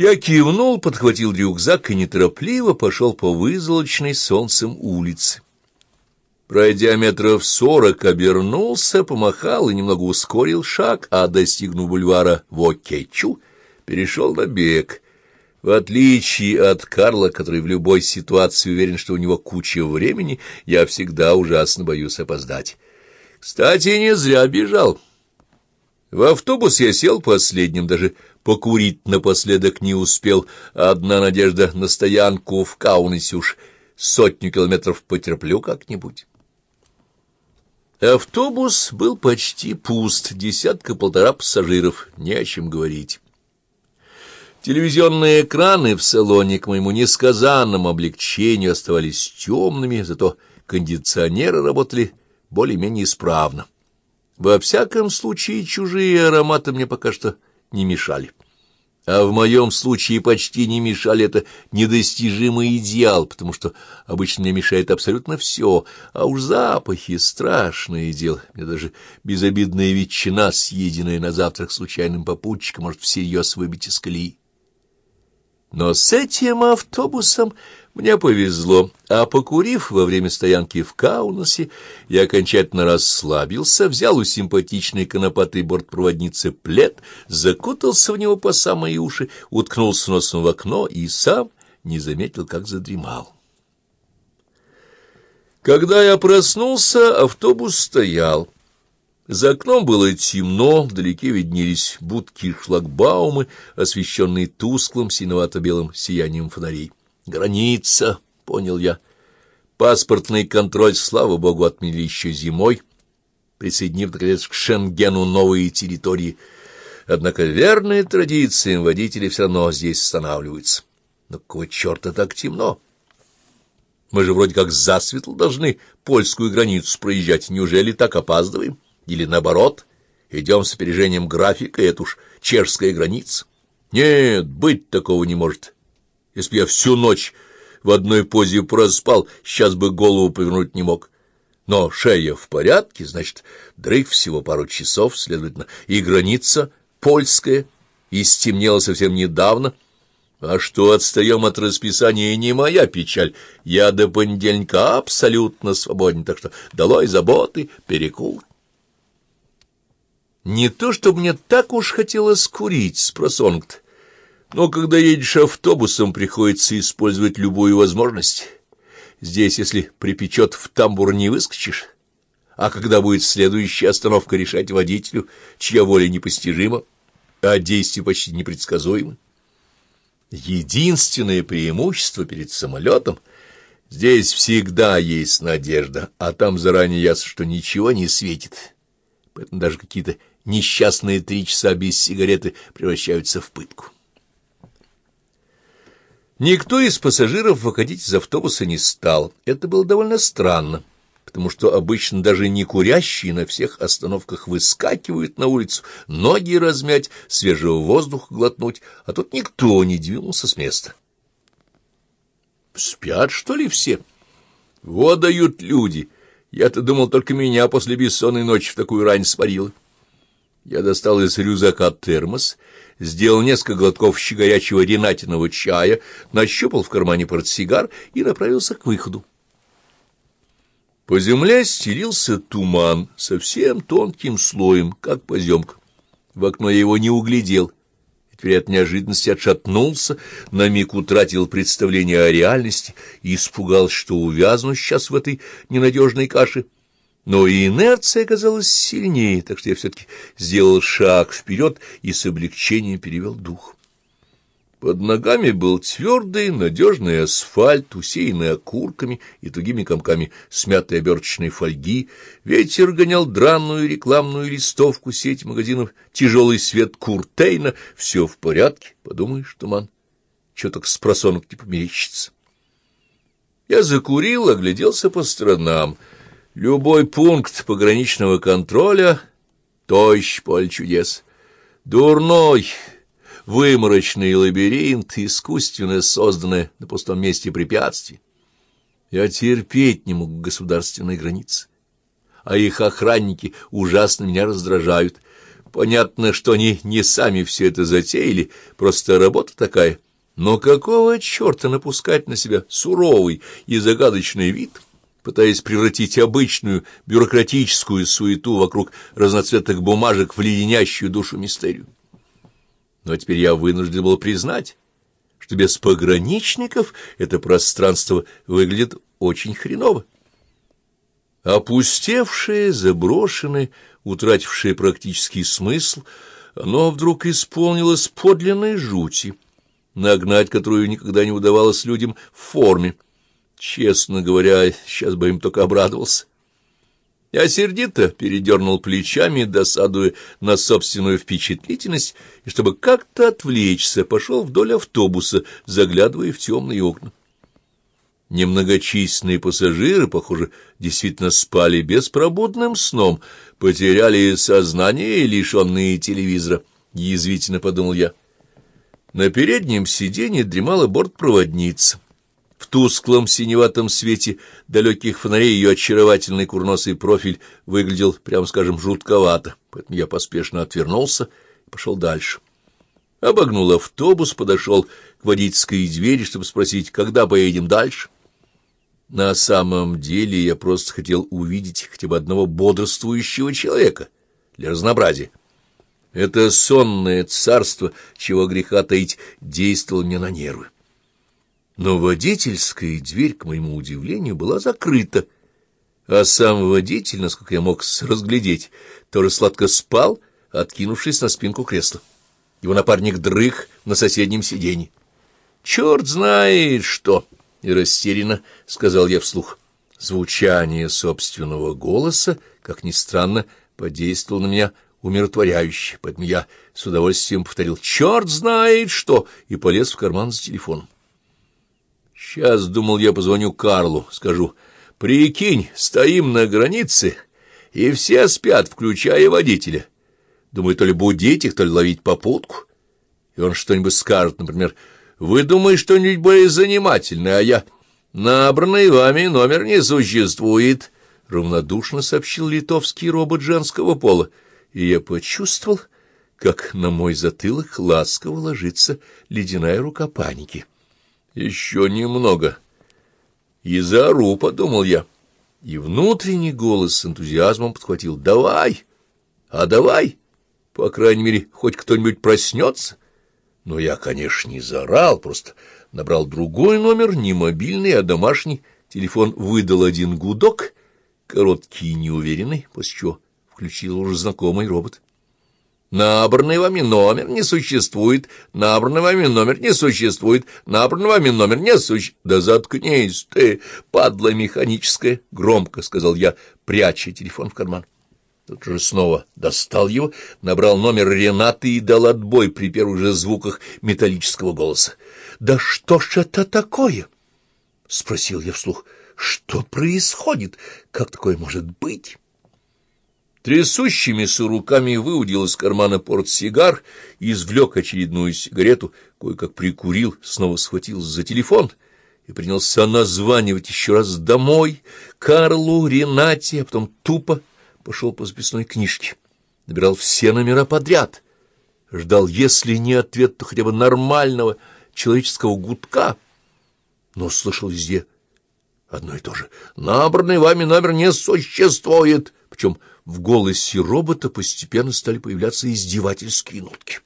Я кивнул, подхватил рюкзак и неторопливо пошел по вызолочной солнцем улице. Пройдя метров сорок, обернулся, помахал и немного ускорил шаг, а, достигнув бульвара Вокечу, перешел на бег. В отличие от Карла, который в любой ситуации уверен, что у него куча времени, я всегда ужасно боюсь опоздать. Кстати, не зря бежал. В автобус я сел последним, даже покурить напоследок не успел. Одна надежда на стоянку в Каунасе уж сотню километров потерплю как-нибудь. Автобус был почти пуст, десятка-полтора пассажиров, не о чем говорить. Телевизионные экраны в салоне к моему несказанному облегчению оставались темными, зато кондиционеры работали более-менее исправно. Во всяком случае, чужие ароматы мне пока что не мешали. А в моем случае почти не мешали это недостижимый идеал, потому что обычно мне мешает абсолютно все, а уж запахи — страшное дело. Мне даже безобидная ветчина, съеденная на завтрак случайным попутчиком, может всерьез выбить из колеи. Но с этим автобусом мне повезло, а покурив во время стоянки в Каунасе, я окончательно расслабился, взял у симпатичной конопатой бортпроводницы плед, закутался в него по самые уши, уткнулся носом в окно и сам не заметил, как задремал. Когда я проснулся, автобус стоял. За окном было темно, вдалеке виднелись будки и шлагбаумы, освещенные тусклым синовато-белым сиянием фонарей. Граница, понял я. Паспортный контроль, слава богу, отменили еще зимой, присоединив, наконец, к Шенгену новые территории. Однако верные традициям водители все равно здесь останавливаются. Но какого черта так темно? Мы же вроде как засветло должны польскую границу проезжать. Неужели так опаздываем? Или наоборот, идем с опережением графика, это уж чешская граница? Нет, быть такого не может. Если бы я всю ночь в одной позе проспал, сейчас бы голову повернуть не мог. Но шея в порядке, значит, дрых всего пару часов, следовательно, и граница польская, и стемнело совсем недавно. А что отстаем от расписания, не моя печаль. Я до понедельника абсолютно свободен, так что долой заботы, перекур. Не то, чтобы мне так уж хотелось курить, спросонкт. Но когда едешь автобусом, приходится использовать любую возможность. Здесь, если припечет, в тамбур не выскочишь. А когда будет следующая остановка решать водителю, чья воля непостижима, а действия почти непредсказуемы. Единственное преимущество перед самолетом — здесь всегда есть надежда, а там заранее ясно, что ничего не светит. Поэтому даже какие-то несчастные три часа без сигареты превращаются в пытку. Никто из пассажиров выходить из автобуса не стал. Это было довольно странно, потому что обычно даже не курящие на всех остановках выскакивают на улицу, ноги размять, свежего воздуха глотнуть, а тут никто не двинулся с места. Спят, что ли, все? Вот дают люди. Я-то думал, только меня после бессонной ночи в такую рань сварило. Я достал из рюкзака термос, сделал несколько глотков щегорячего ренатиного чая, нащупал в кармане портсигар и направился к выходу. По земле стелился туман, совсем тонким слоем, как поземка. В окно я его не углядел. Теперь от неожиданности отшатнулся, на миг утратил представление о реальности и испугался, что увязну сейчас в этой ненадежной каше — но инерция оказалась сильнее, так что я все-таки сделал шаг вперед и с облегчением перевел дух. Под ногами был твердый, надежный асфальт, усеянный окурками и тугими комками смятой оберточной фольги. Ветер гонял дранную рекламную листовку сети магазинов «Тяжелый свет Куртейна». Все в порядке, подумаешь, туман. Чего так с просонок не померещится. Я закурил, огляделся по сторонам — Любой пункт пограничного контроля — тощ поле чудес. Дурной, выморочный лабиринт, искусственно созданное на пустом месте препятствие. Я терпеть не могу государственной границы, а их охранники ужасно меня раздражают. Понятно, что они не сами все это затеяли, просто работа такая. Но какого черта напускать на себя суровый и загадочный вид, пытаясь превратить обычную бюрократическую суету вокруг разноцветных бумажек в леденящую душу мистерию? Но теперь я вынужден был признать, что без пограничников это пространство выглядит очень хреново. Опустевшее, заброшенное, утратившее практический смысл, оно вдруг исполнилось подлинной жути, нагнать которую никогда не удавалось людям в форме. Честно говоря, сейчас бы им только обрадовался. Я сердито передернул плечами, досадуя на собственную впечатлительность, и чтобы как-то отвлечься, пошел вдоль автобуса, заглядывая в темные окна. Немногочисленные пассажиры, похоже, действительно спали беспробудным сном, потеряли сознание, лишенные телевизора, — язвительно подумал я. На переднем сиденье дремала бортпроводница. В тусклом синеватом свете далеких фонарей ее очаровательный курносый профиль выглядел, прямо скажем, жутковато, поэтому я поспешно отвернулся и пошел дальше. Обогнул автобус, подошел к водительской двери, чтобы спросить, когда поедем дальше. На самом деле я просто хотел увидеть хотя бы одного бодрствующего человека для разнообразия. Это сонное царство, чего греха таить, действовало мне на нервы. Но водительская дверь, к моему удивлению, была закрыта, а сам водитель, насколько я мог разглядеть, тоже сладко спал, откинувшись на спинку кресла. Его напарник дрых на соседнем сиденье. «Черт знает что!» — и растерянно сказал я вслух. Звучание собственного голоса, как ни странно, подействовало на меня умиротворяюще, поэтому я с удовольствием повторил «Черт знает что!» и полез в карман за телефоном. Сейчас, думал я, позвоню Карлу, скажу, прикинь, стоим на границе, и все спят, включая водителя. Думаю, то ли будить их, то ли ловить попутку. И он что-нибудь скажет, например, вы думаете что-нибудь более занимательное, а я... Набранный вами номер не существует, — равнодушно сообщил литовский робот женского пола, и я почувствовал, как на мой затылок ласково ложится ледяная рука паники. Еще немного. И заору, подумал я. И внутренний голос с энтузиазмом подхватил. Давай, а давай, по крайней мере, хоть кто-нибудь проснется. Но я, конечно, не заорал, просто набрал другой номер, не мобильный, а домашний. Телефон выдал один гудок, короткий и неуверенный, после чего включил уже знакомый робот. Набранный вами номер не существует, набранный вами номер не существует, набранный вами номер не существует. Да заткнись ты, падла механическая, громко сказал я, пряча телефон в карман. Тут же снова достал его, набрал номер Ренаты и дал отбой при первых же звуках металлического голоса. «Да что ж это такое?» — спросил я вслух. «Что происходит? Как такое может быть?» Трясущимися руками выудил из кармана портсигар, извлек очередную сигарету, кое-как прикурил, снова схватил за телефон и принялся названивать еще раз домой, Карлу, Ренате, а потом тупо пошел по записной книжке. Набирал все номера подряд. Ждал, если не ответ, то хотя бы нормального человеческого гудка, но слышал везде одно и то же. «Набранный вами номер не существует!» Причем в голосе робота постепенно стали появляться издевательские нотки.